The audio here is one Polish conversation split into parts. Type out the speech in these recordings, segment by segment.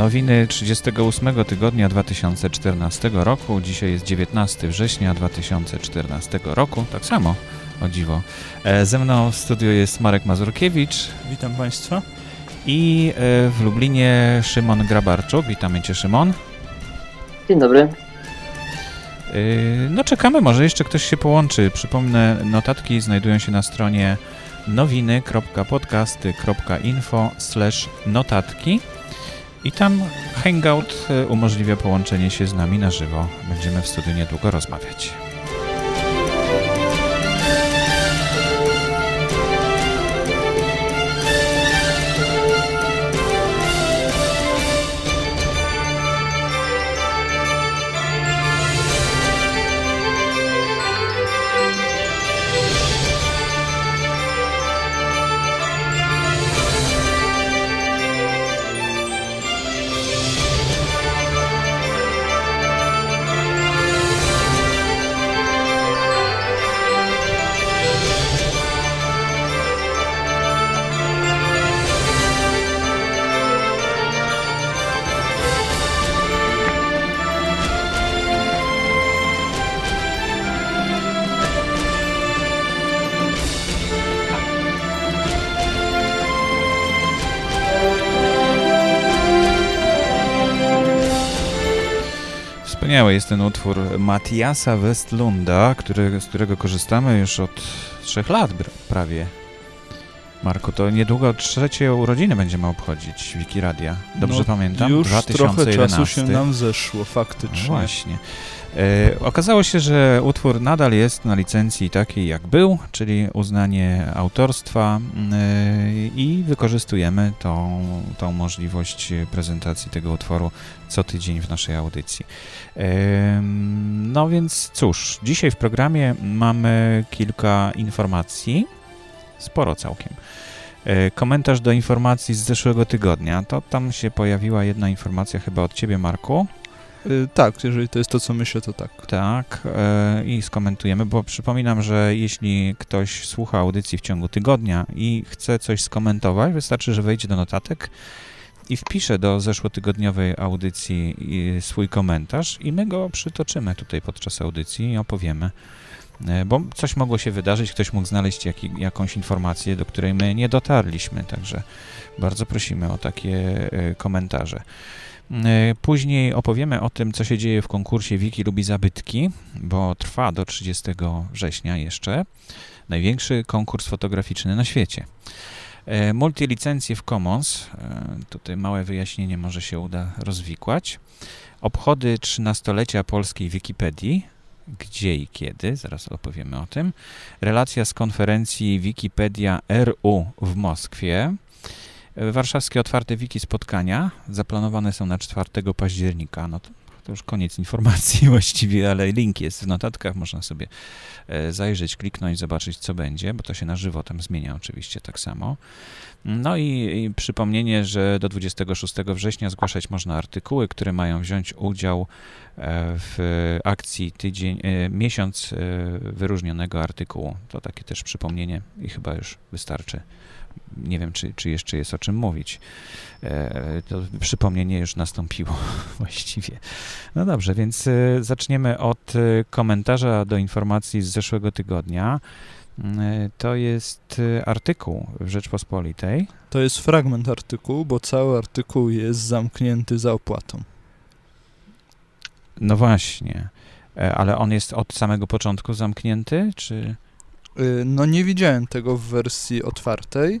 Nowiny 38 tygodnia 2014 roku. Dzisiaj jest 19 września 2014 roku. Tak samo, o dziwo. E, ze mną w studiu jest Marek Mazurkiewicz. Witam Państwa. I e, w Lublinie Szymon Grabarczuk. Witamy Cię, Szymon. Dzień dobry. E, no czekamy, może jeszcze ktoś się połączy. Przypomnę, notatki znajdują się na stronie nowiny.podcasty.info notatki i tam Hangout umożliwia połączenie się z nami na żywo. Będziemy w studiu niedługo rozmawiać. Jest ten utwór Matiasa Westlunda, który, z którego korzystamy już od trzech lat prawie. Marku, to niedługo trzecie urodziny będziemy obchodzić Wikiradia. Dobrze no, pamiętam? Już 2011. trochę czasu się nam zeszło, faktycznie. No właśnie. E, okazało się, że utwór nadal jest na licencji takiej jak był, czyli uznanie autorstwa e, i wykorzystujemy tą, tą możliwość prezentacji tego utworu co tydzień w naszej audycji. E, no więc cóż, dzisiaj w programie mamy kilka informacji, sporo całkiem. E, komentarz do informacji z zeszłego tygodnia. To tam się pojawiła jedna informacja chyba od ciebie, Marku. Yy, tak, jeżeli to jest to, co myślę, to tak. Tak, yy, i skomentujemy, bo przypominam, że jeśli ktoś słucha audycji w ciągu tygodnia i chce coś skomentować, wystarczy, że wejdzie do notatek i wpisze do zeszłotygodniowej audycji swój komentarz i my go przytoczymy tutaj podczas audycji i opowiemy. Yy, bo coś mogło się wydarzyć, ktoś mógł znaleźć jak, jakąś informację, do której my nie dotarliśmy, także bardzo prosimy o takie yy, komentarze. E, później opowiemy o tym, co się dzieje w konkursie Wiki lubi zabytki, bo trwa do 30 września jeszcze. Największy konkurs fotograficzny na świecie. E, multilicencje w Commons, e, tutaj małe wyjaśnienie może się uda rozwikłać. Obchody 13-lecia polskiej Wikipedii, gdzie i kiedy, zaraz opowiemy o tym. Relacja z konferencji Wikipedia RU w Moskwie. Warszawskie otwarte wiki spotkania zaplanowane są na 4 października. No to, to, już koniec informacji właściwie, ale link jest w notatkach, można sobie e, zajrzeć, kliknąć, zobaczyć co będzie, bo to się na żywo tam zmienia oczywiście tak samo. No i, i przypomnienie, że do 26 września zgłaszać można artykuły, które mają wziąć udział e, w akcji tydzień, e, miesiąc wyróżnionego artykułu. To takie też przypomnienie i chyba już wystarczy nie wiem, czy, czy jeszcze jest o czym mówić. E, to przypomnienie już nastąpiło właściwie. No dobrze, więc e, zaczniemy od e, komentarza do informacji z zeszłego tygodnia. To jest artykuł w Rzeczpospolitej. To jest fragment artykułu, bo cały artykuł jest zamknięty za opłatą. No właśnie, ale on jest od samego początku zamknięty, czy... Y, no nie widziałem tego w wersji otwartej,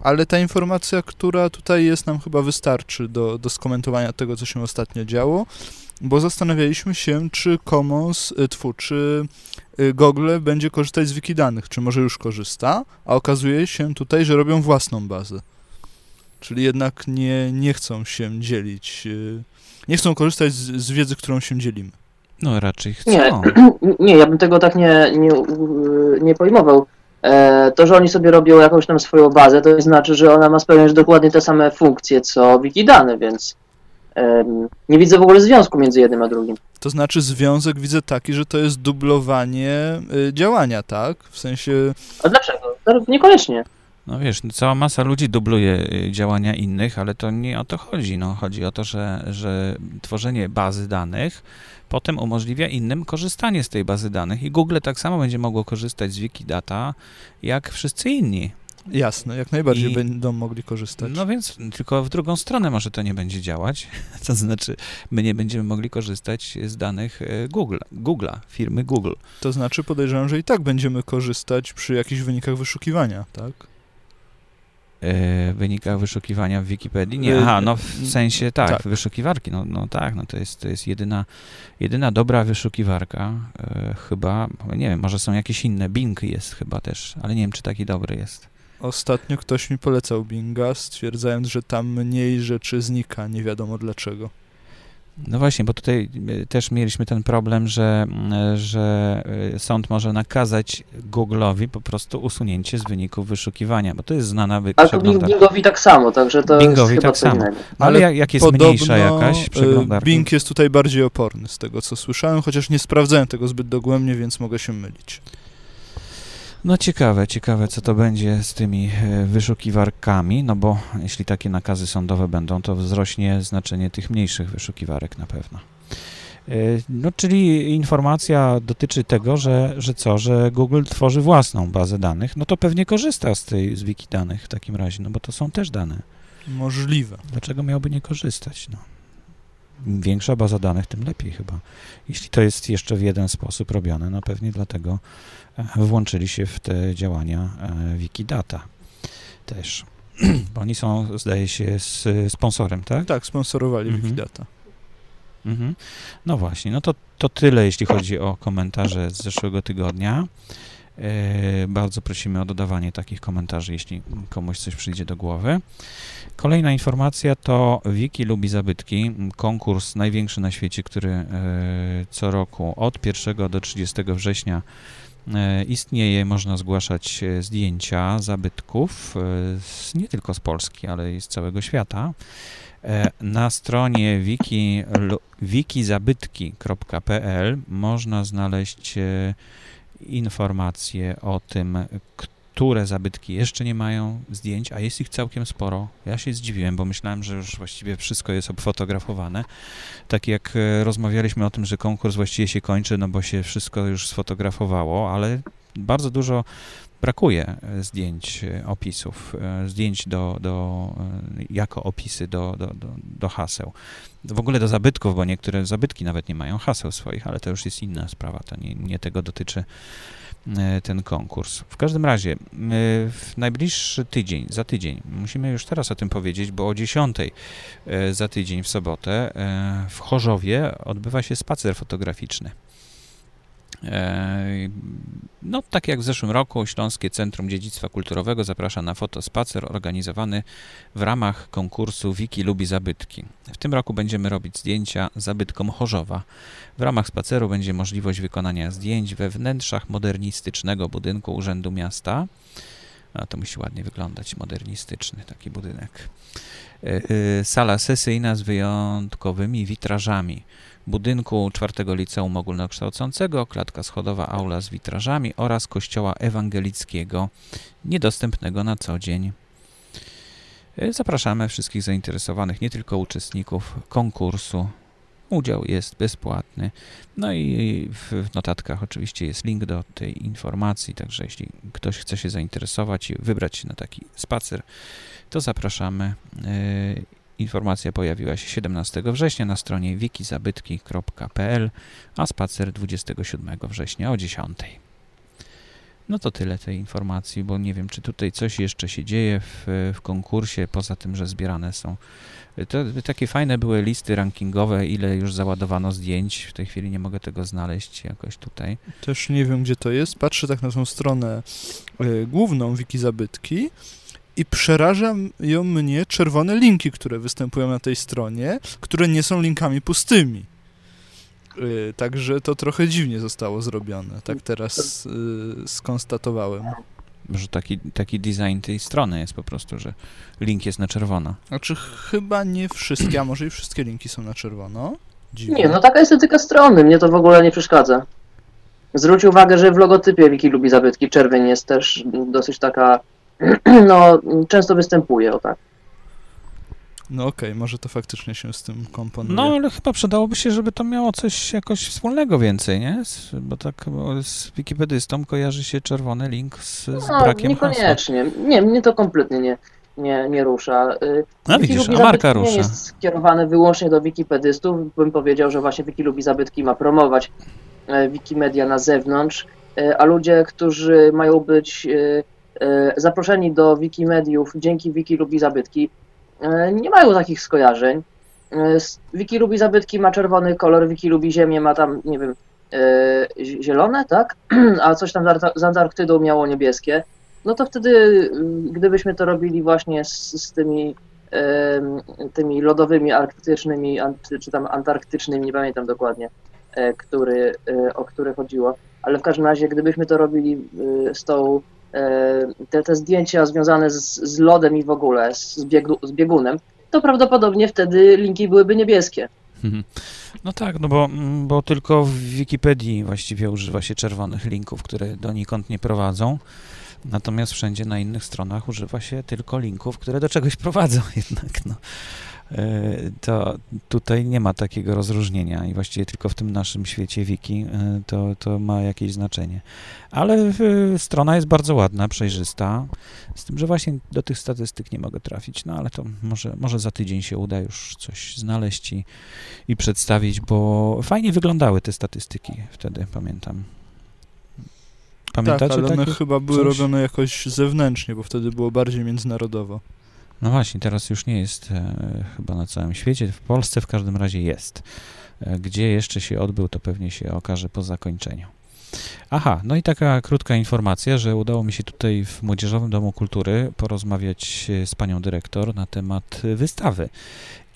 ale ta informacja, która tutaj jest, nam chyba wystarczy do, do skomentowania tego, co się ostatnio działo, bo zastanawialiśmy się, czy Commons, y, tfu, czy y, Google będzie korzystać z wikidanych, czy może już korzysta, a okazuje się tutaj, że robią własną bazę. Czyli jednak nie, nie chcą się dzielić, nie chcą korzystać z, z wiedzy, którą się dzielimy. No raczej chcą. Nie, nie ja bym tego tak nie, nie, nie pojmował. E, to, że oni sobie robią jakąś tam swoją bazę, to znaczy, że ona ma spełniać dokładnie te same funkcje, co Wikidane, więc nie widzę w ogóle związku między jednym a drugim. To znaczy związek widzę taki, że to jest dublowanie y, działania, tak? W sensie... A dlaczego? Niekoniecznie. No wiesz, no cała masa ludzi dubluje y, działania innych, ale to nie o to chodzi. No, chodzi o to, że, że tworzenie bazy danych potem umożliwia innym korzystanie z tej bazy danych i Google tak samo będzie mogło korzystać z Wikidata jak wszyscy inni. Jasne, jak najbardziej I- będą mogli korzystać. No więc tylko w drugą stronę może to nie będzie działać. To znaczy, my nie będziemy mogli korzystać z danych e, Google, Google'a, firmy Google. To znaczy podejrzewam, że i tak będziemy korzystać przy jakichś wynikach wyszukiwania, tak? E, wynikach wyszukiwania w Wikipedii? Nie, E, aha, no w sensie tak, tak. wyszukiwarki, no, no tak, no to jest, to jest jedyna, jedyna dobra wyszukiwarka e, chyba, nie wiem, może są jakieś inne, Bing jest chyba też, ale nie wiem, czy taki dobry jest. Ostatnio ktoś mi polecał Binga, stwierdzając, że tam mniej rzeczy znika, nie wiadomo dlaczego. No właśnie, bo tutaj e, też mieliśmy ten problem, że, że e, sąd może nakazać Google'owi po prostu usunięcie z wyników wyszukiwania, bo to jest znana wy- Ale przeglądarka. Bingowi tak samo, także to Bingowi jest tak samo. innego. No, ale jak, jak jest mniejsza jakaś e, przeglądarka? Bing jest tutaj bardziej oporny z tego, co słyszałem, chociaż nie sprawdzałem tego zbyt dogłębnie, więc mogę się mylić. No ciekawe, ciekawe, co to będzie z tymi e, wyszukiwarkami, no bo jeśli takie nakazy sądowe będą, to wzrośnie znaczenie tych mniejszych wyszukiwarek na pewno. E, No, czyli informacja dotyczy tego, że, że co, że Google tworzy własną bazę danych, no to pewnie korzysta z tej, z wiki danych w takim razie, no bo to są też dane. Możliwe. Dlaczego miałby nie korzystać? No. Im większa baza danych, tym lepiej chyba. Jeśli to jest jeszcze w jeden sposób robione, no pewnie dlatego włączyli się w te działania e, Wikidata też. Bo oni są, zdaje się, z sponsorem, tak? Tak, sponsorowali Mhm. Wikidata. Mhm. No właśnie, no to, to tyle, jeśli chodzi o komentarze z zeszłego tygodnia. E, bardzo prosimy o dodawanie takich komentarzy, jeśli komuś coś przyjdzie do głowy. Kolejna informacja to Wiki lubi zabytki, konkurs największy na świecie, który e, co roku od 1 do 30 września istnieje. Można zgłaszać e, zdjęcia zabytków, e, z, nie tylko z Polski, ale i z całego świata. E, Na stronie wiki, wikizabytki.pl można znaleźć e, informacje o tym, które zabytki jeszcze nie mają zdjęć, a jest ich całkiem sporo. Ja się zdziwiłem, bo myślałem, że już właściwie wszystko jest obfotografowane. Tak jak e, rozmawialiśmy o tym, że konkurs właściwie się kończy, no bo się wszystko już sfotografowało, ale bardzo dużo brakuje e, zdjęć, e, opisów, e, zdjęć do, do, jako opisy do, do, do, do haseł. W ogóle do zabytków, bo niektóre zabytki nawet nie mają haseł swoich, ale to już jest inna sprawa, to nie, nie tego dotyczy ten konkurs. W każdym razie, w najbliższy tydzień, za tydzień, musimy już teraz o tym powiedzieć, bo o 10 e, za tydzień w sobotę w Chorzowie odbywa się spacer fotograficzny. E, No, tak jak w zeszłym roku, Śląskie Centrum Dziedzictwa Kulturowego zaprasza na fotospacer organizowany w ramach konkursu Wiki lubi zabytki. W tym roku będziemy robić zdjęcia zabytkom Chorzowa. W ramach spaceru będzie możliwość wykonania zdjęć we wnętrzach modernistycznego budynku Urzędu Miasta. A to musi ładnie wyglądać, modernistyczny taki budynek. E, e, Sala sesyjna z wyjątkowymi witrażami budynku czwartego liceum ogólnokształcącego, klatka schodowa, aula z witrażami oraz kościoła ewangelickiego, niedostępnego na co dzień. E, Zapraszamy wszystkich zainteresowanych, nie tylko uczestników konkursu. Udział jest bezpłatny. No i w w notatkach oczywiście jest link do tej informacji, także jeśli ktoś chce się zainteresować i wybrać się na taki spacer, to zapraszamy. Informacja pojawiła się 17 września na stronie wikizabytki.pl, a spacer 27 września o 10. No to tyle tej informacji, bo nie wiem, czy tutaj coś jeszcze się dzieje w, w konkursie, poza tym, że zbierane są. To, takie fajne były listy rankingowe, ile już załadowano zdjęć. W tej chwili nie mogę tego znaleźć jakoś tutaj. Też nie wiem, gdzie to jest. Patrzę tak na tą stronę y, główną Wiki Zabytki i przeraża ją mnie czerwone linki, które występują na tej stronie, które nie są linkami pustymi. Y, Także to trochę dziwnie zostało zrobione. Tak teraz y, skonstatowałem. Może taki, taki design tej strony jest po prostu, że link jest na czerwono. Znaczy chyba nie wszystkie, a może i wszystkie linki są na czerwono. Dziwne. Nie, no taka estetyka strony, mnie to w ogóle nie przeszkadza. Zwróć uwagę, że w logotypie Wiki lubi zabytki czerwień jest też dosyć taka no, często występuje, o tak. No okej, może to faktycznie się z tym komponuje. No, ale chyba przydałoby się, żeby to miało coś jakoś wspólnego więcej, nie? Z, bo tak bo z wikipedystą kojarzy się czerwony link z, z No, brakiem hasła. niekoniecznie. Nie, mnie to kompletnie nie, nie, nie rusza. Y, A Wiki widzisz, lubi a Marka zabytki nie rusza. jest skierowany wyłącznie do wikipedystów. Bym powiedział, że właśnie Wiki lubi zabytki ma promować e, Wikimedia na zewnątrz, e, a ludzie, którzy mają być e, zaproszeni do Wikimediów dzięki Wiki lubi zabytki, e, nie mają takich skojarzeń. E, Wiki lubi zabytki ma czerwony kolor, Wiki lubi ziemię ma tam, nie wiem, e, zi- zielone, tak? A coś tam z Antarktydą miało niebieskie. No to wtedy, y, gdybyśmy to robili właśnie z, z tymi, tymi lodowymi, arktycznymi, czy tam antarktycznymi, nie pamiętam dokładnie, e, który, e, o które chodziło, ale w każdym razie, gdybyśmy to robili y, z tą, e, te, te zdjęcia związane z, z lodem i w ogóle, z, biegu, z biegunem, to prawdopodobnie wtedy linki byłyby niebieskie. Mhm. No tak, no bo, bo tylko w Wikipedii właściwie używa się czerwonych linków, które donikąd nie prowadzą. Natomiast wszędzie na innych stronach używa się tylko linków, które do czegoś prowadzą jednak. No. E, To tutaj nie ma takiego rozróżnienia i właściwie tylko w tym naszym świecie wiki e, to, to ma jakieś znaczenie. Ale e, strona jest bardzo ładna, przejrzysta, z tym, że właśnie do tych statystyk nie mogę trafić, no ale to może, może za tydzień się uda już coś znaleźć i, i przedstawić, bo fajnie wyglądały te statystyki wtedy, pamiętam. Pamiętacie tak, ale one takie? chyba były coś? robione jakoś zewnętrznie, bo wtedy było bardziej międzynarodowo. No właśnie, teraz już nie jest e, chyba na całym świecie, w Polsce w każdym razie jest. E, gdzie jeszcze się odbył, to pewnie się okaże po zakończeniu. Aha, no i taka krótka informacja, że udało mi się tutaj w Młodzieżowym Domu Kultury porozmawiać e, z panią dyrektor na temat wystawy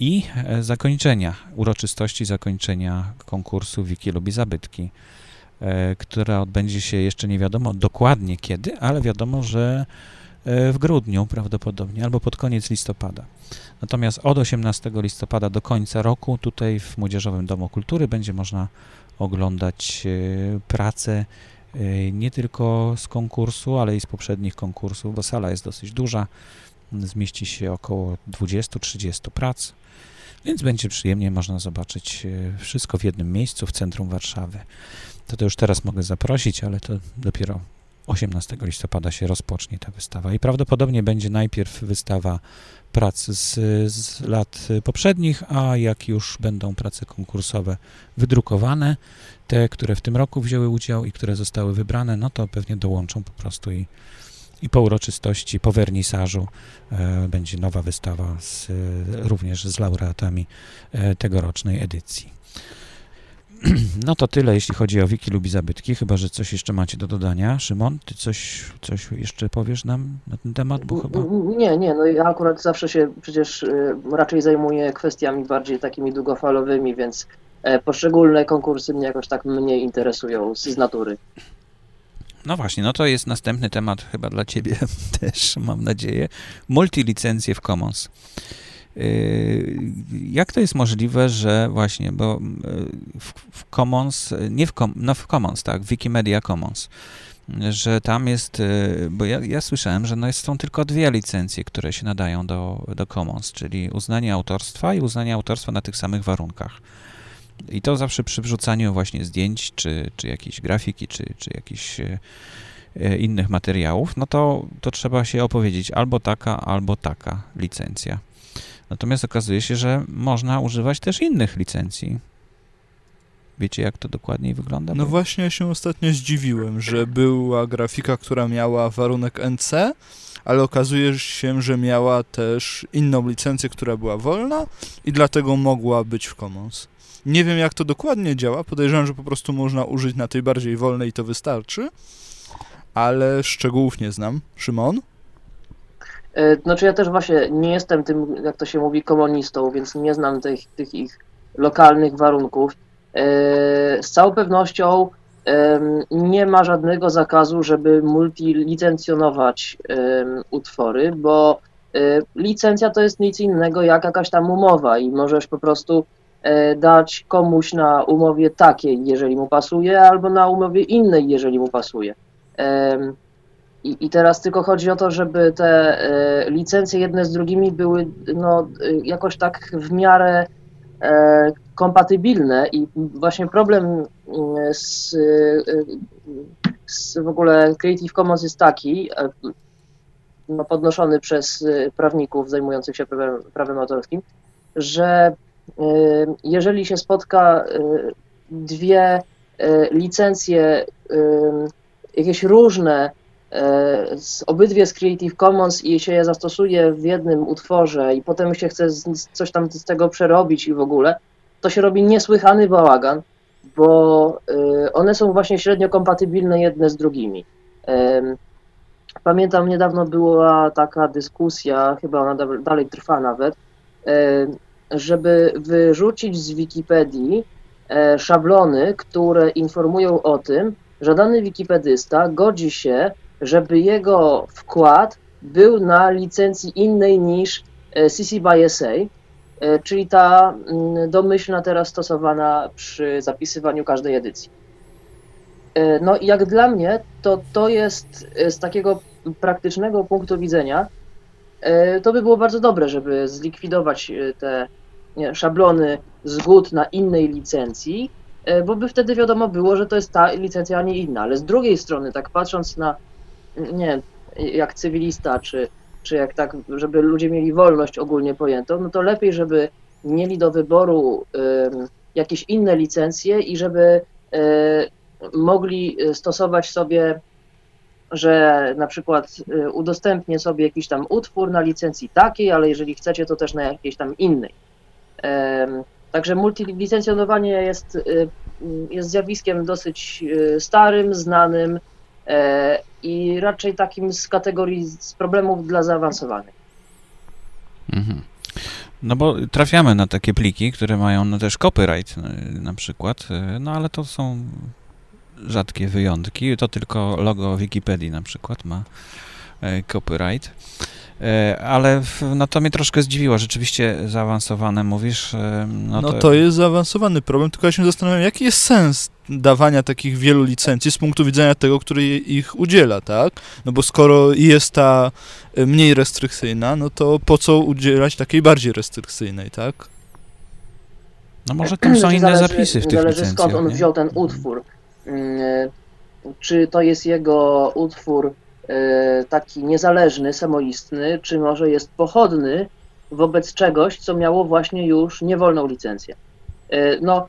i zakończenia, uroczystości zakończenia konkursu Wiki lubi zabytki, która odbędzie się jeszcze nie wiadomo dokładnie kiedy, ale wiadomo, że w grudniu prawdopodobnie, albo pod koniec listopada. Natomiast od 18 listopada do końca roku tutaj w Młodzieżowym Domu Kultury będzie można oglądać e, pracę e, nie tylko z konkursu, ale i z poprzednich konkursów, bo sala jest dosyć duża, zmieści się około 20-30 prac, więc będzie przyjemnie można zobaczyć e, wszystko w jednym miejscu w centrum Warszawy. To, to już teraz mogę zaprosić, ale to dopiero 18 listopada się rozpocznie ta wystawa i prawdopodobnie będzie najpierw wystawa prac z, z lat poprzednich, a jak już będą prace konkursowe wydrukowane, te, które w tym roku wzięły udział i które zostały wybrane, no to pewnie dołączą po prostu i, i po uroczystości, po wernisażu e, będzie nowa wystawa z, również z laureatami e, tegorocznej edycji. No to tyle, jeśli chodzi o Wiki lubi zabytki, chyba, że coś jeszcze macie do dodania. Szymon, ty coś, coś jeszcze powiesz nam na ten temat, bo chyba... Nie, nie, no ja akurat zawsze się przecież y, raczej zajmuję kwestiami bardziej takimi długofalowymi, więc e, poszczególne konkursy mnie jakoś tak mniej interesują z, z natury. No właśnie, no to jest następny temat chyba dla ciebie też, mam nadzieję. Multilicencje w Commons. Yy, Jak to jest możliwe, że właśnie, bo yy, w, w Commons, nie w, Com, no w Commons, tak, Wikimedia Commons, że tam jest, yy, bo ja, ja słyszałem, że no jest, są tylko dwie licencje, które się nadają do, do Commons, czyli uznanie autorstwa i uznanie autorstwa na tych samych warunkach. I to zawsze przy wrzucaniu właśnie zdjęć, czy, czy jakiejś grafiki, czy, czy jakichś innych materiałów, no to, to trzeba się opowiedzieć albo taka, albo taka licencja. Natomiast okazuje się, że można używać też innych licencji. Wiecie, jak to dokładniej wygląda? No Bo- właśnie ja się ostatnio zdziwiłem, że była grafika, która miała warunek NC, ale okazuje się, że miała też inną licencję, która była wolna i dlatego mogła być w Commons. Nie wiem jak to dokładnie działa, podejrzewam, że po prostu można użyć na tej bardziej wolnej i to wystarczy, ale szczegółów nie znam. Szymon? E, Znaczy ja też właśnie nie jestem tym, jak to się mówi, komunistą, więc nie znam tych, tych ich lokalnych warunków. E, Z całą pewnością nie ma żadnego zakazu, żeby multilicencjonować utwory, bo e, licencja to jest nic innego jak jakaś tam umowa i możesz po prostu dać komuś na umowie takiej, jeżeli mu pasuje, albo na umowie innej, jeżeli mu pasuje. I, I teraz tylko chodzi o to, żeby te e, licencje jedne z drugimi były no, e, jakoś tak w miarę e, kompatybilne. I właśnie problem mm, z, z w ogóle Creative Commons jest taki, no, podnoszony przez prawników zajmujących się prawem, prawem autorskim, że jeżeli się spotka dwie licencje jakieś różne z, obydwie z Creative Commons i się je zastosuje w jednym utworze i potem się chce z, coś tam z tego przerobić i w ogóle, to się robi niesłychany bałagan, bo e, one są właśnie średnio kompatybilne jedne z drugimi. Em, Pamiętam, niedawno była taka dyskusja, chyba ona da- dalej trwa nawet, e, żeby wyrzucić z Wikipedii e, szablony, które informują o tym, że dany wikipedysta godzi się, żeby jego wkład był na licencji innej niż e, CC by SA, e, czyli ta mm, domyślna teraz stosowana przy zapisywaniu każdej edycji. E, No i jak dla mnie, to to jest e, z takiego praktycznego punktu widzenia, e, to by było bardzo dobre, żeby zlikwidować e, te nie, szablony zgód na innej licencji, e, bo by wtedy wiadomo było, że to jest ta licencja, a nie inna. Ale z drugiej strony, tak patrząc na, nie jak cywilista, czy, czy jak tak, żeby ludzie mieli wolność ogólnie pojętą, no to lepiej, żeby mieli do wyboru em, jakieś inne licencje i żeby e, mogli e, stosować sobie, że na przykład e, udostępnię sobie jakiś tam utwór na licencji takiej, ale jeżeli chcecie, to też na jakiejś tam innej. Także multilicencjonowanie jest, e, jest zjawiskiem dosyć starym, znanym i raczej takim z kategorii z problemów dla zaawansowanych. Mhm. No bo trafiamy na takie pliki, które mają no też copyright y, na przykład, y, no ale to są rzadkie wyjątki. To tylko logo Wikipedii na przykład ma copyright. Ale w, no to mnie troszkę zdziwiło. Rzeczywiście zaawansowane mówisz. No, No to jest zaawansowany problem, tylko ja się zastanawiam, jaki jest sens dawania takich wielu licencji z punktu widzenia tego, który ich udziela, tak? No bo skoro jest ta e, mniej restrykcyjna, no to po co udzielać takiej bardziej restrykcyjnej, tak? No może tam są inne zależy- zapisy w tych Zależy skąd on nie? wziął ten utwór. Mm, Czy to jest jego utwór e, taki niezależny, samoistny, czy może jest pochodny wobec czegoś, co miało właśnie już niewolną licencję. E, No,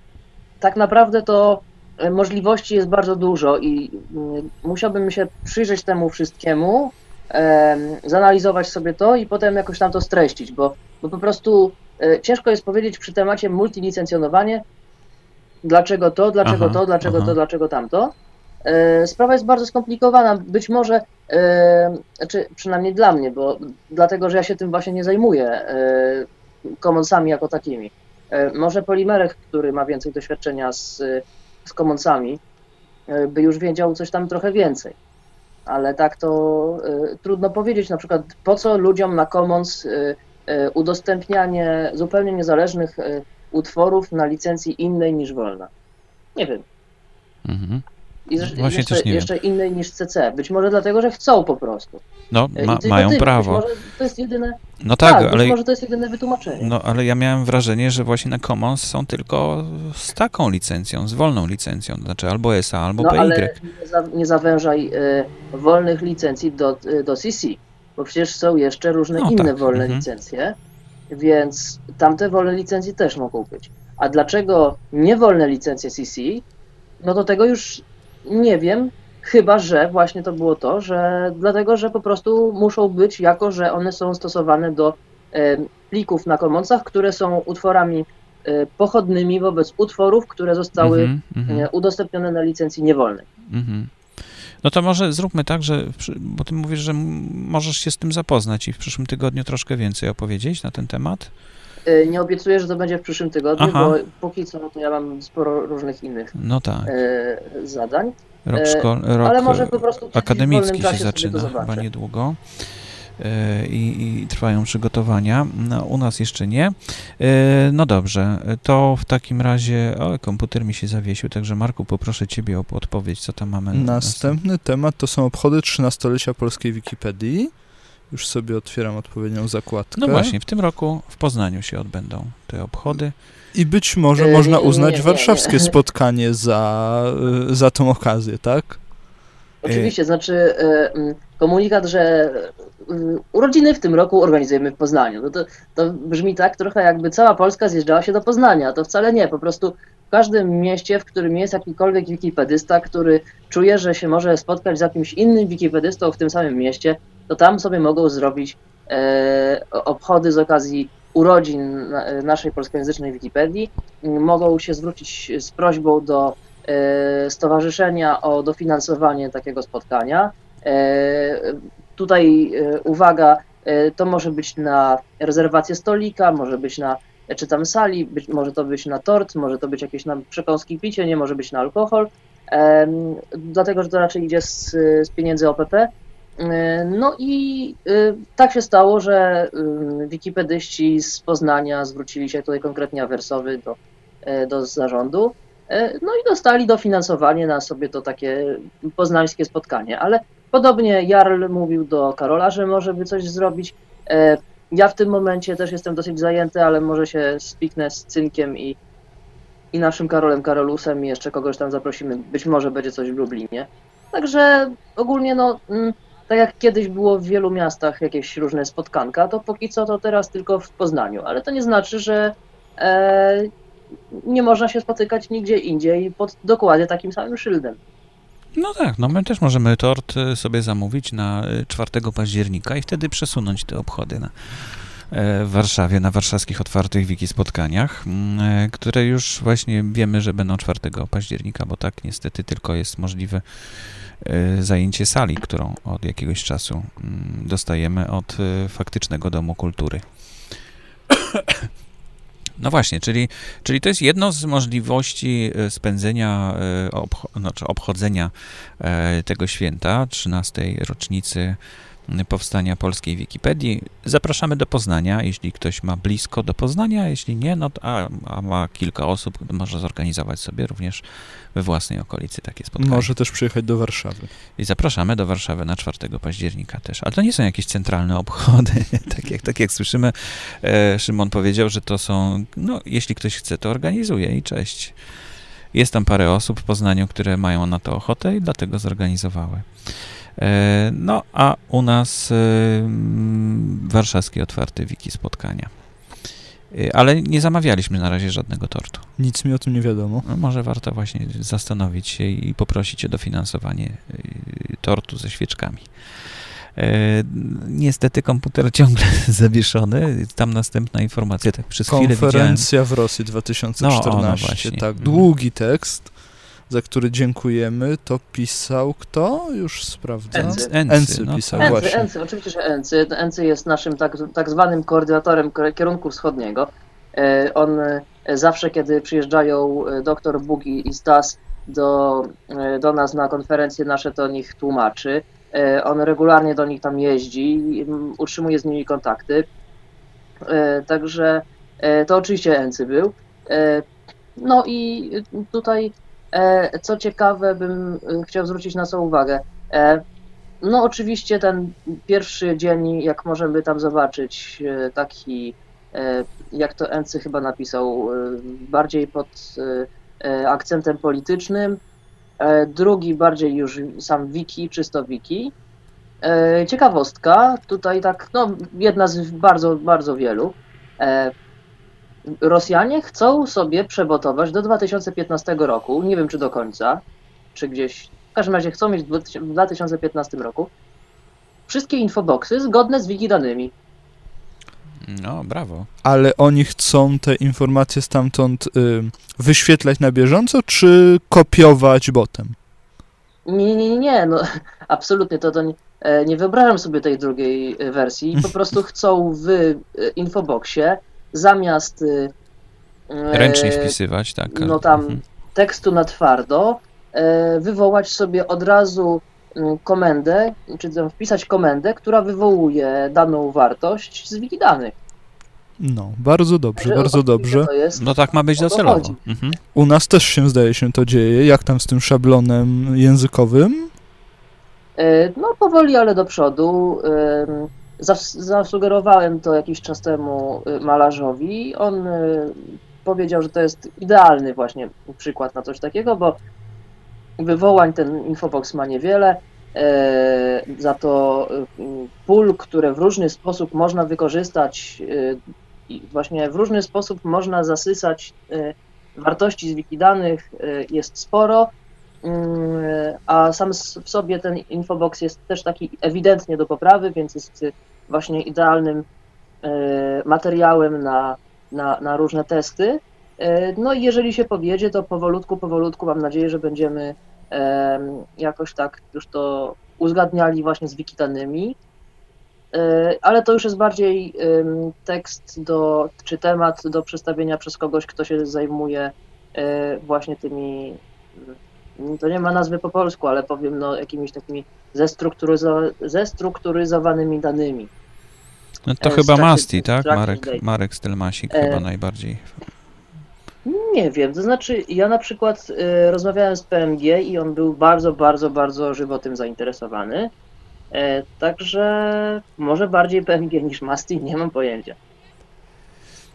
tak naprawdę to e, możliwości jest bardzo dużo i mm, musiałbym się przyjrzeć temu wszystkiemu, em, zanalizować sobie to i potem jakoś tam to streścić, bo, bo po prostu e, ciężko jest powiedzieć przy temacie multilicencjonowanie, dlaczego to, dlaczego Aha, to, dlaczego aha. to, dlaczego tamto. E, Sprawa jest bardzo skomplikowana. Być może, e, znaczy przynajmniej dla mnie, bo dlatego, że ja się tym właśnie nie zajmuję e, commonsami jako takimi. E, Może Polimerek, który ma więcej doświadczenia z, z commonsami, e, by już wiedział coś tam trochę więcej. Ale tak to e, trudno powiedzieć, na przykład po co ludziom na commons e, e, udostępnianie zupełnie niezależnych utworów na licencji innej niż wolna. Nie wiem. Mhm. I zresztą Właśnie jeszcze, też nie wiem. jeszcze innej niż CC. Być może dlatego, że chcą po prostu. No, ma, mają tyle. prawo. Być może to jest jedyne. No Tak, tak, ale, może to jest jedyne wytłumaczenie. no, ale ja miałem wrażenie, że właśnie na Commons są tylko z taką licencją, z wolną licencją. Znaczy albo SA, albo No PY. ale nie, za, nie zawężaj e, wolnych licencji do, e, do CC, bo przecież są jeszcze różne No inne tak, wolne mhm. licencje, więc tamte wolne licencje też mogą być. A dlaczego niewolne licencje CC? No to tego już nie wiem, chyba że właśnie to było to, że dlatego, że po prostu muszą być, jako że one są stosowane do plików na Commonsach, które są utworami e, pochodnymi wobec utworów, które zostały mhm. e, udostępnione na licencji niewolnej. Mhm. No to może zróbmy tak, że, bo ty mówisz, że możesz się z tym zapoznać i w przyszłym tygodniu troszkę więcej opowiedzieć na ten temat. E, Nie obiecuję, że to będzie w przyszłym tygodniu, Aha. bo póki co to ja mam sporo różnych innych No tak, e, zadań, rok, e, szkol, rok ale może po prostu akademicki się zaczyna chyba niedługo. i, i trwają przygotowania. No, u nas jeszcze nie. No dobrze, to w takim razie. O, komputer mi się zawiesił, także Marku, poproszę Ciebie o odpowiedź, co tam mamy. Następny temat to są obchody 13-lecia polskiej Wikipedii. Już sobie otwieram odpowiednią zakładkę. No właśnie, w tym roku w Poznaniu się odbędą te obchody. I być może E, można nie, nie, uznać nie, warszawskie nie. spotkanie za, y, za tą okazję, tak? Oczywiście, znaczy e, mm, komunikat, że e, urodziny w tym roku organizujemy w Poznaniu. No to, to brzmi tak trochę jakby cała Polska zjeżdżała się do Poznania. To wcale nie, po prostu w każdym mieście, w którym jest jakikolwiek wikipedysta, który czuje, że się może spotkać z jakimś innym wikipedystą w tym samym mieście, to tam sobie mogą zrobić e, obchody z okazji urodzin na, naszej polskojęzycznej Wikipedii. Mogą się zwrócić z prośbą do e, stowarzyszenia o dofinansowanie takiego spotkania. E, Tutaj uwaga, to może być na rezerwację stolika, może być na czy tam sali, być, może to być na tort, może to być jakieś na przekąski picie, nie może być na alkohol, dlatego że to raczej idzie z, z pieniędzy OPP. E, No i y, tak się stało, że y, wikipedyści z Poznania zwrócili się tutaj konkretnie awersowy do, e, do zarządu, e, no i dostali dofinansowanie na sobie to takie poznańskie spotkanie, ale podobnie Jarl mówił do Karola, że może by coś zrobić. E, Ja w tym momencie też jestem dosyć zajęty, ale może się spiknę z Cynkiem i, i naszym Karolem Karolusem i jeszcze kogoś tam zaprosimy. Być może będzie coś w Lublinie. Także ogólnie no, mm, tak jak kiedyś było w wielu miastach jakieś różne spotkanka, to póki co to teraz tylko w Poznaniu, ale to nie znaczy, że e, nie można się spotykać nigdzie indziej pod dokładnie takim samym szyldem. No tak, no my też możemy tort y, sobie zamówić na y, 4 października i wtedy przesunąć te obchody na, e, w Warszawie, na warszawskich otwartych wiki spotkaniach, e, które już właśnie wiemy, że będą 4 października, bo tak niestety tylko jest możliwe e, zajęcie sali, którą od jakiegoś czasu mm, dostajemy od e, faktycznego Domu Kultury. No właśnie, czyli, czyli to jest jedno z możliwości e, spędzenia, obcho- znaczy obchodzenia tego święta, 13. rocznicy powstania polskiej Wikipedii. Zapraszamy do Poznania, jeśli ktoś ma blisko do Poznania, jeśli nie, no to, a, a ma kilka osób, może zorganizować sobie również we własnej okolicy takie spotkanie. Może też przyjechać do Warszawy. I zapraszamy do Warszawy na 4 października też. Ale to nie są jakieś centralne obchody. tak, jak, tak jak słyszymy, e, Szymon powiedział, że to są, no jeśli ktoś chce, to organizuje i cześć. Jest tam parę osób w Poznaniu, które mają na to ochotę i dlatego zorganizowały. E, no, a u nas e, mm, warszawskie otwarte wiki spotkania. E, Ale nie zamawialiśmy na razie żadnego tortu. Nic mi o tym nie wiadomo. No, może warto właśnie zastanowić się i poprosić o dofinansowanie tortu ze świeczkami. E, niestety komputer ciągle zawieszony. Tam następna informacja, tak przez chwilę widziałem. Konferencja w Rosji 2014. No, no właśnie. tak, Mhm. długi tekst, za który dziękujemy. To pisał kto? Już sprawdzam. Ency. Ency, Ency no pisał tak. Ency, właśnie. Ency, oczywiście, że Ency. Ency jest naszym tak, tak zwanym koordynatorem kierunku wschodniego. E, On e, zawsze, kiedy przyjeżdżają e, doktor Bugi i Stas do, do nas na konferencje nasze, to nich tłumaczy. On regularnie do nich tam jeździ, i, utrzymuje z nimi kontakty. Także to oczywiście Ency był. No i tutaj, co ciekawe, bym e, chciał zwrócić na co uwagę. E, no oczywiście ten pierwszy dzień, jak możemy tam zobaczyć, e, taki, e, jak to Ency chyba napisał, e, bardziej pod e, e, akcentem politycznym. E, Drugi bardziej już sam wiki, czysto wiki. E, Ciekawostka, tutaj tak, no jedna z bardzo, bardzo wielu. Rosjanie chcą sobie przebotować do 2015 roku, nie wiem czy do końca, czy gdzieś, w każdym razie chcą mieć w 2000 w 2015 roku wszystkie infoboxy zgodne z wikidanymi. No, brawo. Ale oni chcą te informacje stamtąd y, wyświetlać na bieżąco, czy kopiować botem? Nie, nie, nie, nie, no absolutnie to, to nie, e, nie wyobrażam sobie tej drugiej e, wersji. Po prostu chcą w e, infoboxie zamiast e, Ręcznie wpisywać, tak. no tam Mhm. tekstu na twardo, e, wywołać sobie od razu mm, komendę, czy tam wpisać komendę, która wywołuje daną wartość z wiki danych. No, bardzo dobrze, Że bardzo dobrze. No tak ma być docelowo. Mhm. U nas też się zdaje się to dzieje. Jak tam z tym szablonem językowym? e, no powoli, ale do przodu. Em, zas- Zasugerowałem to jakiś czas temu e, malarzowi. On e, powiedział, że to jest idealny właśnie przykład na coś takiego, bo wywołań ten infobox ma niewiele. e, Za to pól, które w różny sposób można wykorzystać i właśnie w różny sposób można zasysać wartości z jest sporo. A sam w sobie ten infobox jest też taki ewidentnie do poprawy, więc jest y, właśnie idealnym e, materiałem na, na, na różne testy. E, No i jeżeli się powiedzie, to powolutku, powolutku mam nadzieję, że będziemy em, jakoś tak już to uzgadniali właśnie z wikidanymi. E, Ale to już jest bardziej tekst do, czy temat do przedstawienia przez kogoś, kto się zajmuje e, właśnie tymi to nie ma nazwy po polsku, ale powiem no, jakimiś takimi zestrukturyzo- zestrukturyzowanymi danymi. No to E, chyba Masti, tak? Marek, Data. Marek Stelmasik E, chyba najbardziej. Nie wiem, to znaczy ja na przykład y, rozmawiałem z PMG i on był bardzo, bardzo, bardzo żywo tym zainteresowany. E, także może bardziej PMG niż Masti, nie mam pojęcia.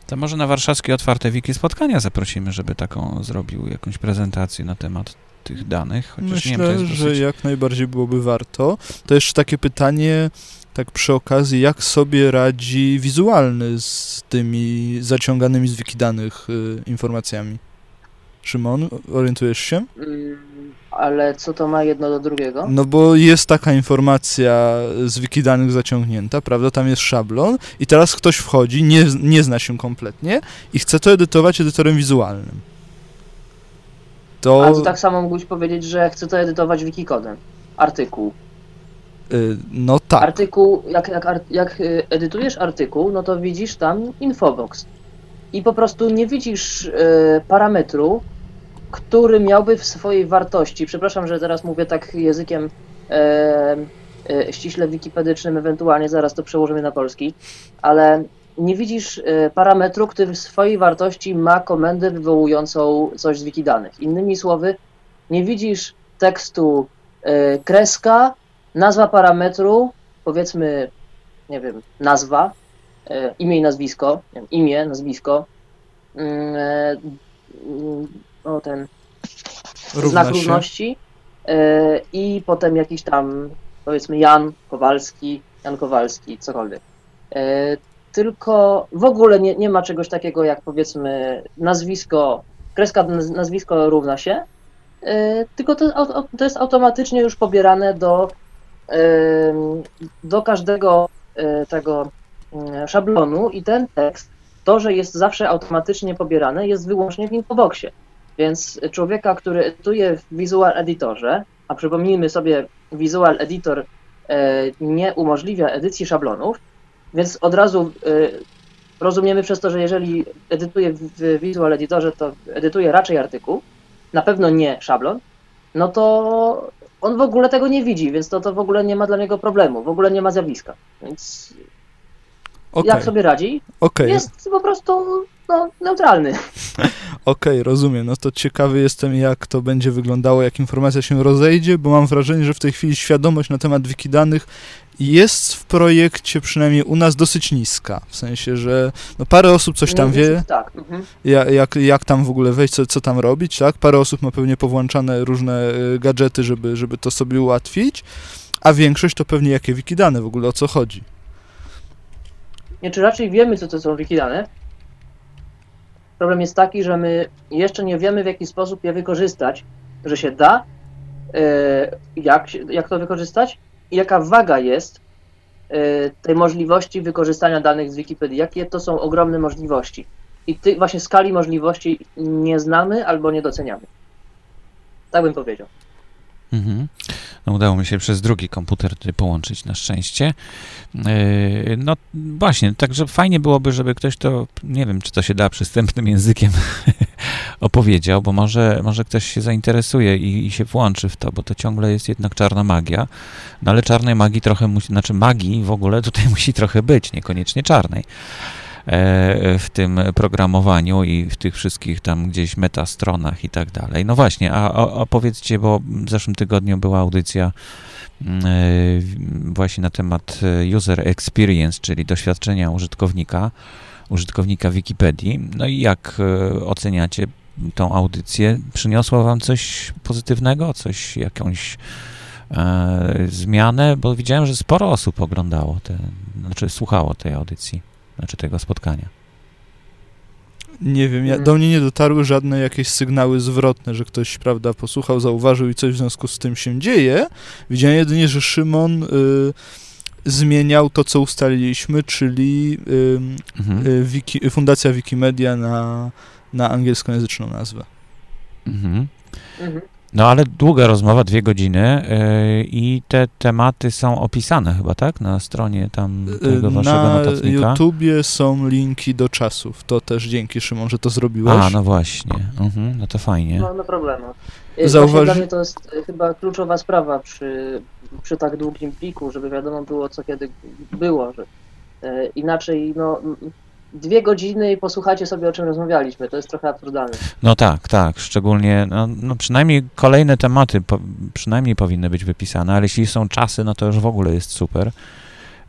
To może na warszawskie otwarte wiki spotkania zaprosimy, żeby taką zrobił jakąś prezentację na temat tych danych. Chociaż nie wiem, Myślę, to jest że dosyć... jak najbardziej byłoby warto. To jeszcze takie pytanie, tak przy okazji, jak sobie radzi wizualny z tymi zaciąganymi z wikidanych y, informacjami? Szymon, orientujesz się? Mm, ale co to ma jedno do drugiego? No bo jest taka informacja z wikidanych zaciągnięta, prawda? Tam jest szablon i teraz ktoś wchodzi, nie, nie zna się kompletnie i chce to edytować edytorem wizualnym. To, A to tak samo mógłbyś powiedzieć, że chcę to edytować wikikodem. Artykuł. y, no tak, Artykuł, jak, jak, jak y, edytujesz artykuł, no to widzisz tam infobox. I po prostu nie widzisz y, parametru, który miałby w swojej wartości, przepraszam, że teraz mówię tak językiem e, e, ściśle wikipedycznym, ewentualnie zaraz to przełożymy na polski, ale nie widzisz e, parametru, który w swojej wartości ma komendę wywołującą coś z wikidanych. Innymi słowy, nie widzisz tekstu e, kreska, nazwa parametru, powiedzmy, nie wiem, nazwa, e, imię i nazwisko, wiem, imię, nazwisko, mm, mm, o ten równa znak się. równości i potem jakiś tam, powiedzmy, Jan Kowalski, Jan Kowalski, cokolwiek. Tylko w ogóle nie, nie ma czegoś takiego jak, powiedzmy, nazwisko, kreska naz- nazwisko równa się, e, tylko to, to jest automatycznie już pobierane do, do każdego e, tego mm, szablonu i ten tekst, to, że jest zawsze automatycznie pobierane, jest wyłącznie w infoboxie. Więc człowieka, który edytuje w Visual Editorze, a przypomnijmy sobie, Visual Editor nie umożliwia edycji szablonów, więc od razu e, rozumiemy przez to, że jeżeli edytuje w Visual Editorze, to edytuje raczej artykuł, na pewno nie szablon, no to on w ogóle tego nie widzi, więc to, to w ogóle nie ma dla niego problemu, w ogóle nie ma zjawiska. Więc Okej, jak sobie radzi? okej, Jest po prostu no, neutralny. okej, rozumiem. No to ciekawy jestem, jak to będzie wyglądało, jak informacja się rozejdzie, bo mam wrażenie, że w tej chwili świadomość na temat wikidanych jest w projekcie, przynajmniej u nas, dosyć niska. W sensie, że no parę osób coś tam wie, Tak. Mhm. jak, jak, jak tam w ogóle wejść, co, co tam robić, tak? Parę osób ma pewnie powłączane różne y, gadżety, żeby, żeby to sobie ułatwić, a większość to pewnie jakie wikidane w ogóle, o co chodzi. Nie, czy raczej wiemy, co to są wikidane. Problem jest taki, że my jeszcze nie wiemy, w jaki sposób je wykorzystać, że się da, e, jak, jak to wykorzystać jaka waga jest e, tej możliwości wykorzystania danych z Wikipedii, jakie to są ogromne możliwości. I ty, właśnie skali możliwości nie znamy albo nie doceniamy. Tak bym powiedział. Mhm. No, udało mi się przez drugi komputer połączyć na szczęście. Yy, No właśnie, także fajnie byłoby, żeby ktoś to, nie wiem, czy to się da przystępnym językiem opowiedział, bo może, może ktoś się zainteresuje i, i się włączy w to, bo to ciągle jest jednak czarna magia. No ale czarnej magii trochę musi, znaczy magii w ogóle tutaj musi trochę być, niekoniecznie czarnej e, w tym programowaniu i w tych wszystkich tam gdzieś metastronach i tak dalej. No właśnie, a, a, powiedzcie, bo w zeszłym tygodniu była audycja mm, e, właśnie na temat e, user experience, czyli doświadczenia użytkownika, użytkownika Wikipedii. No i jak e, oceniacie tą audycję? Przyniosła wam coś pozytywnego, coś, jakąś e, zmianę? Bo widziałem, że sporo osób oglądało, te, znaczy słuchało tej audycji, znaczy tego spotkania. Nie wiem, ja, do mnie nie dotarły żadne jakieś sygnały zwrotne, że ktoś, prawda, posłuchał, zauważył i coś w związku z tym się dzieje. Widziałem jedynie, że Szymon y, zmieniał to, co ustaliliśmy, czyli y, Mhm. y, Wiki, Fundacja Wikimedia na, na angielskojęzyczną nazwę. Mhm. Mhm. No ale długa rozmowa, dwie godziny yy, i te tematy są opisane chyba, tak? Na stronie tam tego Y, waszego na notatnika. YouTubie są linki do czasów. To też dzięki, Szymon, że to zrobiłeś. A, no właśnie. Mhm, no to fajnie. No, no problemu. Y, Właśnie dla mnie to jest y, chyba kluczowa sprawa przy, przy tak długim pliku, żeby wiadomo było, co kiedy było. Że, e, inaczej, no, dwie godziny i posłuchajcie sobie, o czym rozmawialiśmy. To jest trochę absurdalne. No tak, tak. Szczególnie, no, no przynajmniej kolejne tematy po, przynajmniej powinny być wypisane, ale jeśli są czasy, no to już w ogóle jest super.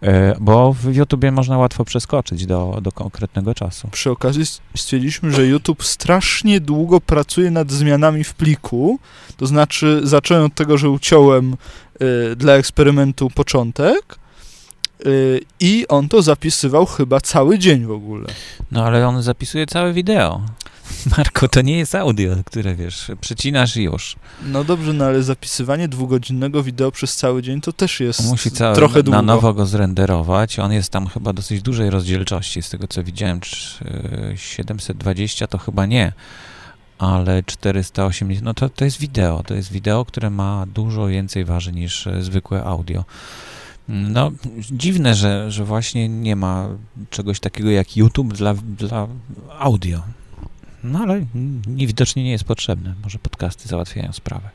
E, Bo w YouTubie można łatwo przeskoczyć do, do konkretnego czasu. Przy okazji stwierdziliśmy, że YouTube strasznie długo pracuje nad zmianami w pliku. To znaczy, zacząłem od tego, że uciąłem y, dla eksperymentu początek y, i on to zapisywał chyba cały dzień w ogóle. No ale on zapisuje całe wideo. Marko, to nie jest audio, które wiesz, przecinasz i już. No dobrze, no ale zapisywanie dwugodzinnego wideo przez cały dzień to też jest Musi całe, trochę długo. na nowo go zrenderować. On jest tam chyba dosyć dużej rozdzielczości, z tego co widziałem. Cz- e, 720 to chyba nie, ale 480, no to, to jest wideo. To jest wideo, które ma dużo więcej waży niż e, zwykłe audio. No, dziwne, że, że właśnie nie ma czegoś takiego jak YouTube dla, dla audio. No ale niewidocznie nie jest potrzebne. Może podcasty załatwiają sprawę.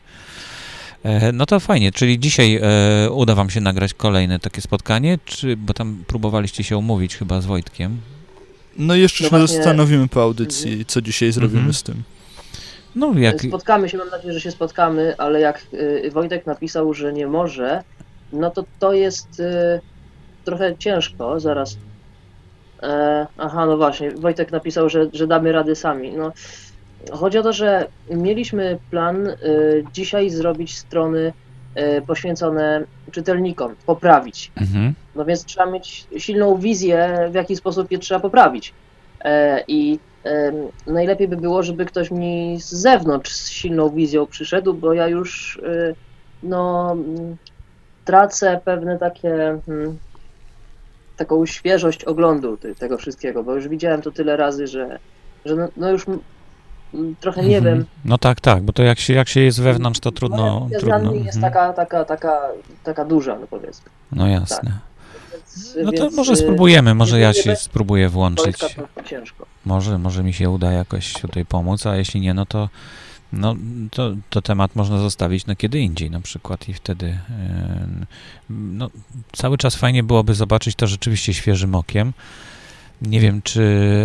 E, No to fajnie, czyli dzisiaj e, uda wam się nagrać kolejne takie spotkanie, czy, bo tam próbowaliście się umówić chyba z Wojtkiem. No i jeszcze No się właśnie- zastanowimy po audycji, co dzisiaj zrobimy Mhm. z tym. No jak... Spotkamy się, mam nadzieję, że się spotkamy, ale jak y, Wojtek napisał, że nie może, no to to jest y, trochę ciężko, zaraz. E, aha, no właśnie, Wojtek napisał, że, że damy radę sami. No, chodzi o to, że mieliśmy plan y, dzisiaj zrobić strony y, poświęcone czytelnikom, poprawić. Mhm. No więc trzeba mieć silną wizję, w jaki sposób je trzeba poprawić. E, I najlepiej by było, żeby ktoś mi z zewnątrz z silną wizją przyszedł, bo ja już no, tracę pewne takie mm, taką świeżość oglądu tego wszystkiego, bo już widziałem to tyle razy, że, że no, no już trochę nie Mhm. wiem. No tak, tak, bo to jak się, jak się jest wewnątrz, to trudno... Wizja trudno dla mnie jest mhm. taka, taka, taka, taka duża, no powiedzmy. No jasne. Więc, No to więc, może y, spróbujemy, może ja się spróbuję włączyć. Ciężko. Może, może mi się uda jakoś tutaj pomóc, a jeśli nie, no to, no, to, to temat można zostawić na kiedy indziej na przykład i wtedy e, no, cały czas fajnie byłoby zobaczyć to rzeczywiście świeżym okiem. Nie wiem, czy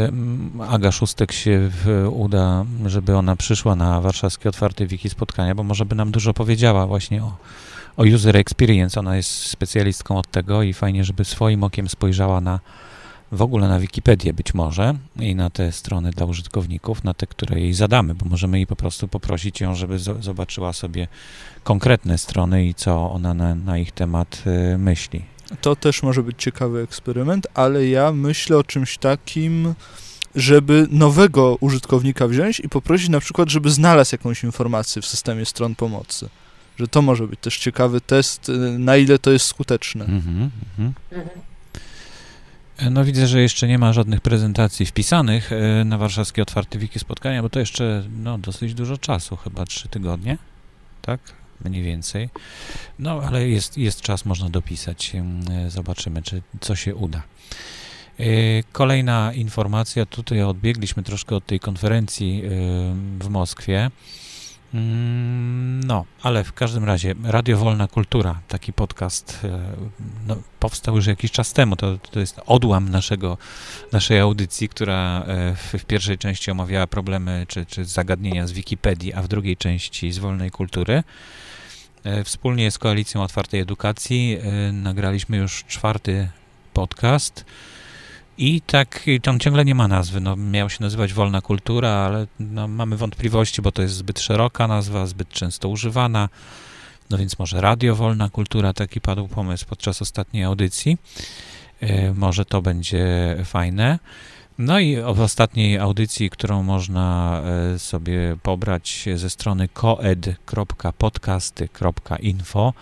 mm, Aga Szóstek się uda, żeby ona przyszła na warszawskie otwarte wiki spotkania, bo może by nam dużo powiedziała właśnie o, o user experience. Ona jest specjalistką od tego i fajnie, żeby swoim okiem spojrzała na w ogóle na Wikipedię być może i na te strony dla użytkowników, na te, które jej zadamy, bo możemy jej po prostu poprosić ją, żeby zo- zobaczyła sobie konkretne strony i co ona na, na ich temat y, myśli. To też może być ciekawy eksperyment, ale ja myślę o czymś takim, żeby nowego użytkownika wziąć i poprosić na przykład, żeby znalazł jakąś informację w systemie stron pomocy. Że to może być też ciekawy test, y, na ile to jest skuteczne. Mhm, mhm. No widzę, że jeszcze nie ma żadnych prezentacji wpisanych y, na warszawskie otwarte wiki spotkania, bo to jeszcze no, dosyć dużo czasu, chyba trzy tygodnie, tak? Mniej więcej. No ale jest, jest czas, można dopisać. y, Zobaczymy, czy co się uda. Y, Kolejna informacja, tutaj odbiegliśmy troszkę od tej konferencji w Moskwie. Mm, No, ale w każdym razie Radio Wolna Kultura, taki podcast y, no, powstał już jakiś czas temu. To, to jest odłam naszego, naszej audycji, która y, w, w pierwszej części omawiała problemy czy, czy zagadnienia z Wikipedii, a w drugiej części z wolnej kultury. Y, Wspólnie z Koalicją Otwartej Edukacji nagraliśmy już czwarty podcast. I tak, tam ciągle nie ma nazwy. No, miał się nazywać Wolna Kultura, ale no, mamy wątpliwości, bo to jest zbyt szeroka nazwa, zbyt często używana. No więc może Radio Wolna Kultura, taki padł pomysł podczas ostatniej audycji. E, może to będzie fajne. No i w ostatniej audycji, którą można e, sobie pobrać ze strony coed.podcasty.info,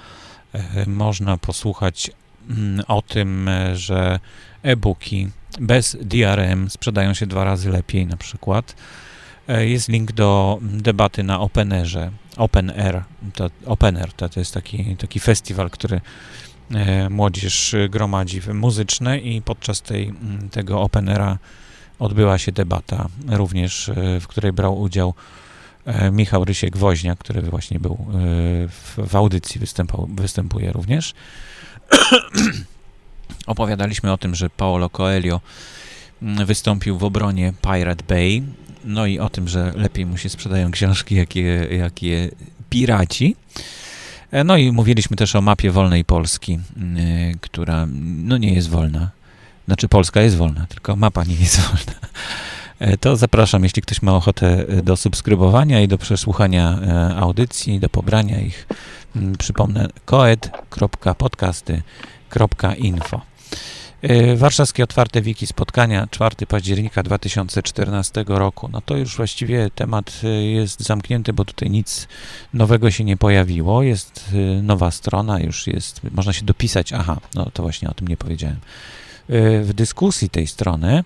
e, można posłuchać mm, o tym, że e-booki bez DRM sprzedają się dwa razy lepiej na przykład. E, Jest link do debaty na Openerze. Open Air, to, Open Air to, to jest taki, taki festiwal, który e, młodzież gromadzi muzyczny i podczas tej, tego Open Aira odbyła się debata również, e, w której brał udział Michał Rysiek-Woźniak, który właśnie był w, w audycji, występuje również. Opowiadaliśmy o tym, że Paolo Coelho mm, wystąpił w obronie Pirate Bay, no i o tym, że lepiej mu się sprzedają książki, jak je, jak je piraci. E, No i mówiliśmy też o mapie wolnej Polski, y, która no nie jest wolna. Znaczy Polska jest wolna, tylko mapa nie jest wolna. E, To zapraszam, jeśli ktoś ma ochotę e, do subskrybowania i do przesłuchania e, audycji, do pobrania ich. Mm, Przypomnę coed.podcasty.info. E, Warszawskie Otwarte Wiki Spotkania 4 października 2014 roku. No to już właściwie temat e, jest zamknięty, bo tutaj nic nowego się nie pojawiło. Jest e, nowa strona, już jest, można się dopisać. Aha, no to właśnie o tym nie powiedziałem. W dyskusji tej strony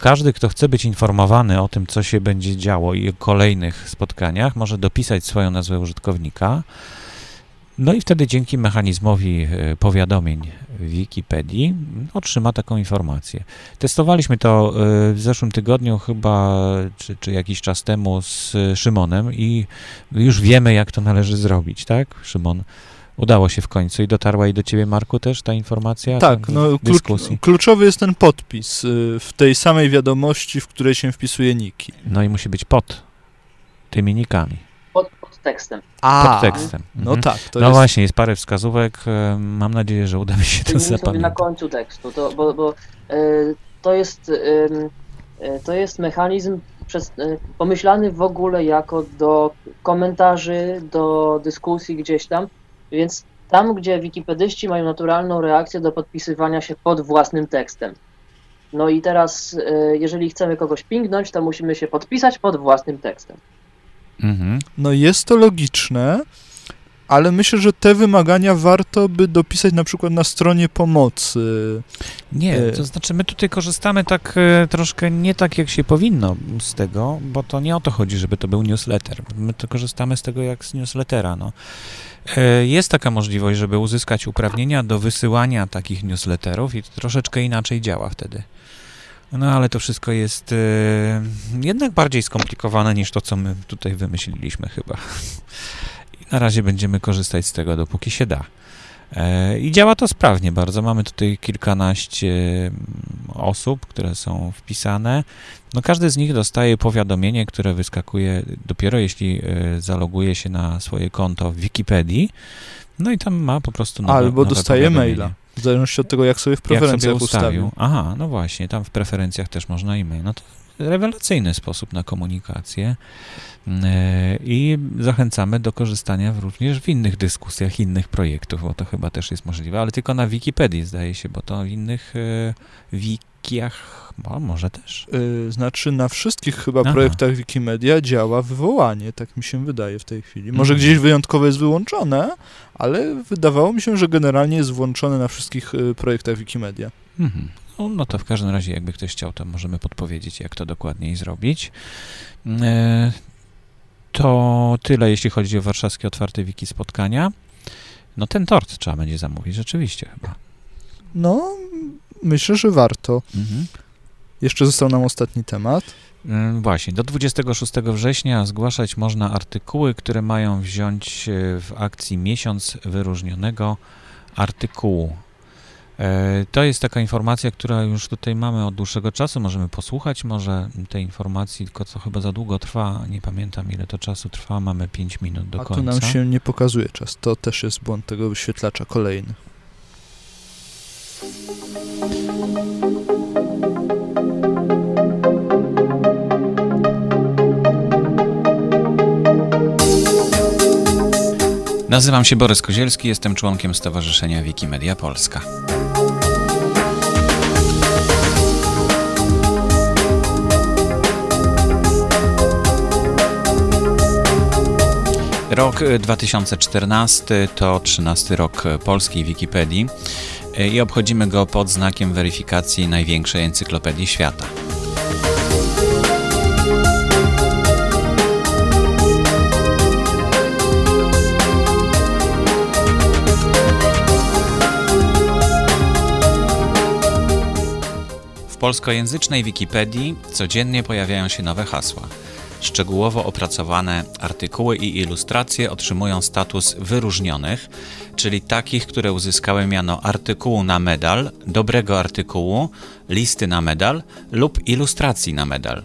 każdy, kto chce być informowany o tym, co się będzie działo i o kolejnych spotkaniach, może dopisać swoją nazwę użytkownika. No i wtedy dzięki mechanizmowi e, powiadomień w Wikipedii m, otrzyma taką informację. Testowaliśmy to e, w zeszłym tygodniu chyba, czy, czy jakiś czas temu z e, Szymonem i już wiemy, jak to należy zrobić, tak? Szymon, udało się w końcu i dotarła i do ciebie, Marku, też ta informacja? Tak, no klucz, kluczowy jest ten podpis y, w tej samej wiadomości, w której się wpisuje niki. No i musi być pod tymi nikami, Pod, pod tekstem. A, pod tekstem. No Mhm. tak, to no jest... właśnie, jest parę wskazówek. e, Mam nadzieję, że uda mi się to sobie na zapamiętać. końcu tekstu, to, bo, bo e, to jest e, to jest mechanizm przez, e, pomyślany w ogóle jako do komentarzy, do dyskusji gdzieś tam, więc tam, gdzie wikipedyści mają naturalną reakcję do podpisywania się pod własnym tekstem. No i teraz, jeżeli chcemy kogoś pingnąć, to musimy się podpisać pod własnym tekstem. Mhm. No jest to logiczne, ale myślę, że te wymagania warto by dopisać na przykład na stronie pomocy. Nie, E. to znaczy my tutaj korzystamy tak e, troszkę nie tak, jak się powinno z tego, bo to nie o to chodzi, żeby to był newsletter. My to korzystamy z tego jak z newslettera. No. E, Jest taka możliwość, żeby uzyskać uprawnienia do wysyłania takich newsletterów i to troszeczkę inaczej działa wtedy. No ale to wszystko jest e, jednak bardziej skomplikowane niż to, co my tutaj wymyśliliśmy chyba. I na razie będziemy korzystać z tego, dopóki się da. E, I działa to sprawnie bardzo. Mamy tutaj kilkanaście mm, osób, które są wpisane. No każdy z nich dostaje powiadomienie, które wyskakuje dopiero jeśli e, zaloguje się na swoje konto w Wikipedii. No i tam ma po prostu nowe, Albo dostaje maila. W zależności od tego, jak sobie w Jak sobie preferencjach ustawił. ustawił. Aha, no właśnie, tam w preferencjach też można e-mail. No to rewelacyjny sposób na komunikację E, i zachęcamy do korzystania również w innych dyskusjach, innych projektów, bo to chyba też jest możliwe, ale tylko na Wikipedii zdaje się, bo to w innych e, wikiach no, może też. Y, Znaczy na wszystkich chyba Aha. projektach Wikimedia działa wywołanie, tak mi się wydaje w tej chwili. Może Mhm. gdzieś wyjątkowo jest wyłączone, ale wydawało mi się, że generalnie jest włączone na wszystkich y, projektach Wikimedia. Mhm. No, no to w każdym razie, jakby ktoś chciał, to możemy podpowiedzieć, jak to dokładniej zrobić. E, To tyle, jeśli chodzi o warszawskie otwarte wiki spotkania. No ten tort trzeba będzie zamówić, rzeczywiście chyba. No, myślę, że warto. Mhm. Jeszcze został nam ostatni temat. Mm, Właśnie, do 26 września zgłaszać można artykuły, które mają wziąć w akcji miesiąc wyróżnionego artykułu. E, To jest taka informacja, która już tutaj mamy od dłuższego czasu. Możemy posłuchać może tej informacji, tylko co chyba za długo trwa. Nie pamiętam ile to czasu trwa. Mamy 5 minut do A tu końca. nam się nie pokazuje czas. To też jest błąd tego wyświetlacza kolejny. Nazywam się Borys Kozielski, jestem członkiem Stowarzyszenia Wikimedia Polska. Rok e, 2014 to 13 rok e, polskiej Wikipedii e, i obchodzimy go pod znakiem weryfikacji największej encyklopedii świata. W polskojęzycznej Wikipedii codziennie pojawiają się nowe hasła. Szczegółowo opracowane artykuły i ilustracje otrzymują status wyróżnionych, czyli takich, które uzyskały miano artykułu na medal, dobrego artykułu, listy na medal lub ilustracji na medal.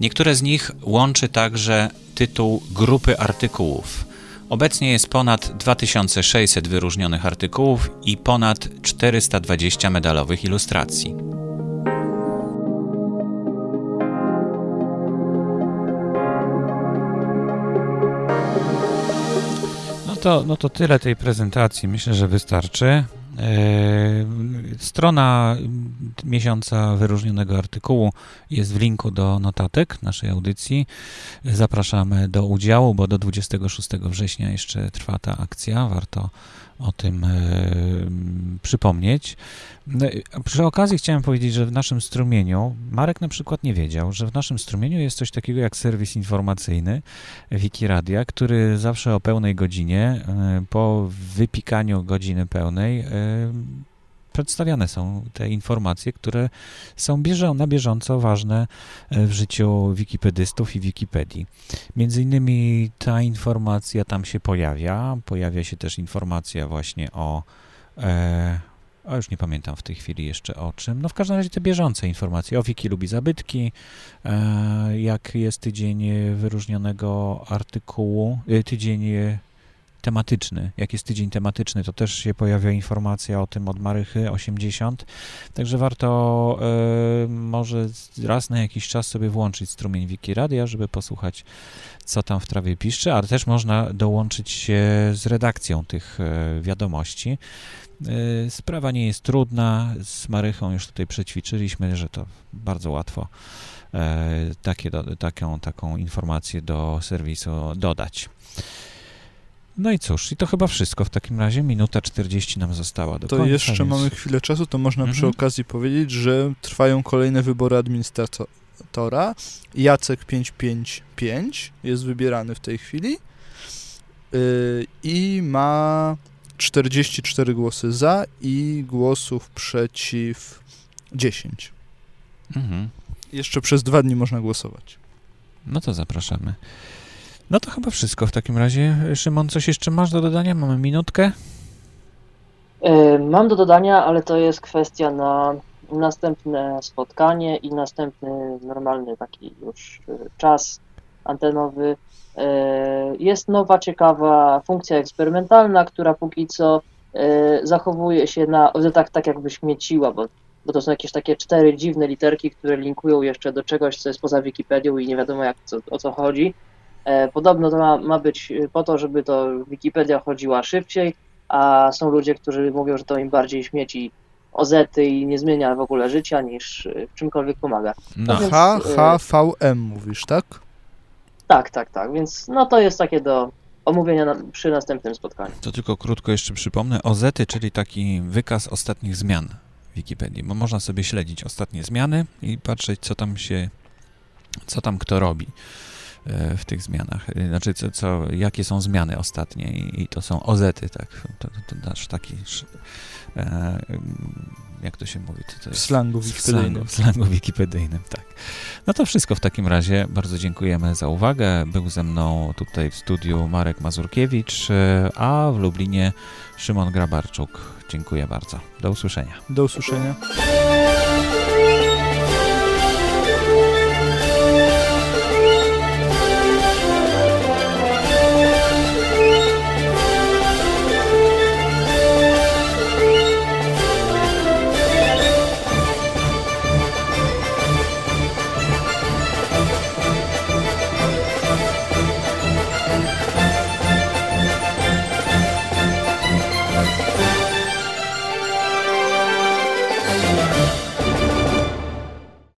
Niektóre z nich łączy także tytuł grupy artykułów. Obecnie jest ponad 2600 wyróżnionych artykułów i ponad 420 medalowych ilustracji. To, no to tyle tej prezentacji. Myślę, że wystarczy. Eee, Strona miesiąca wyróżnionego artykułu jest w linku do notatek naszej audycji. Zapraszamy do udziału, bo do 26 września jeszcze trwa ta akcja. Warto o tym e, przypomnieć. No Przy okazji chciałem powiedzieć, że w naszym strumieniu, Marek na przykład nie wiedział, że w naszym strumieniu jest coś takiego jak serwis informacyjny Wikiradia, który zawsze o pełnej godzinie, e, po wypikaniu godziny pełnej, e, przedstawiane są te informacje, które są bieżą, na bieżąco ważne e, w życiu wikipedystów i Wikipedii. Między innymi ta informacja tam się pojawia. Pojawia się też informacja właśnie o. E, o, już nie pamiętam w tej chwili jeszcze o czym. No w każdym razie te bieżące informacje. O Wiki lubi zabytki, e, jak jest tydzień wyróżnionego artykułu, e, tydzień tematyczny. Jak jest tydzień tematyczny, to też się pojawia informacja o tym od Marychy 80. Także warto e, może raz na jakiś czas sobie włączyć strumień Wikiradia, żeby posłuchać, co tam w trawie piszczy, ale też można dołączyć się z redakcją tych e, wiadomości. E, Sprawa nie jest trudna. Z Marychą już tutaj przećwiczyliśmy, że to bardzo łatwo takie, taką, taką informację do serwisu dodać. No i cóż, i to chyba wszystko w takim razie. Minuta 40 nam została do To końca. jeszcze więc- mamy chwilę czasu, to można przy Mhm. okazji powiedzieć, że trwają kolejne wybory administratora. Jacek 555 jest wybierany w tej chwili yy, i ma 44 głosy za i głosów przeciw 10. Mhm. Jeszcze przez dwa dni można głosować. No to zapraszamy. No to chyba wszystko w takim razie. Szymon, coś jeszcze masz do dodania? Mamy minutkę. E, Mam do dodania, ale to jest kwestia na następne spotkanie i następny normalny taki już e, czas antenowy. E, Jest nowa, ciekawa funkcja eksperymentalna, która póki co zachowuje się na, tak, tak jakby śmieciła, bo, bo to są jakieś takie cztery dziwne literki, które linkują jeszcze do czegoś, co jest poza Wikipedią i nie wiadomo jak, co, o co chodzi. E, Podobno to ma, ma być po to, żeby to Wikipedia chodziła szybciej, a są ludzie, którzy mówią, że to im bardziej śmieci ozety i nie zmienia w ogóle życia niż y, w czymkolwiek pomaga. No. Więc, HHVM mówisz, tak? Tak, tak, tak, więc no to jest takie do omówienia na, przy następnym spotkaniu. To tylko krótko jeszcze przypomnę. OZety, czyli taki wykaz ostatnich zmian w Wikipedii, bo można sobie śledzić ostatnie zmiany i patrzeć, co tam się, co tam kto robi e, w tych zmianach. E, Znaczy, co, co, jakie są zmiany ostatnie i, i to są OZety, tak. To, to, nasz taki e, jak to się mówi? To, to jest slangu w slangu, wikipedyjnym. w slangu wikipedyjnym, tak. No to wszystko w takim razie. Bardzo dziękujemy za uwagę. Był ze mną tutaj w studiu Marek Mazurkiewicz, e, a w Lublinie Szymon Grabarczuk. Dziękuję bardzo. Do usłyszenia. Do usłyszenia.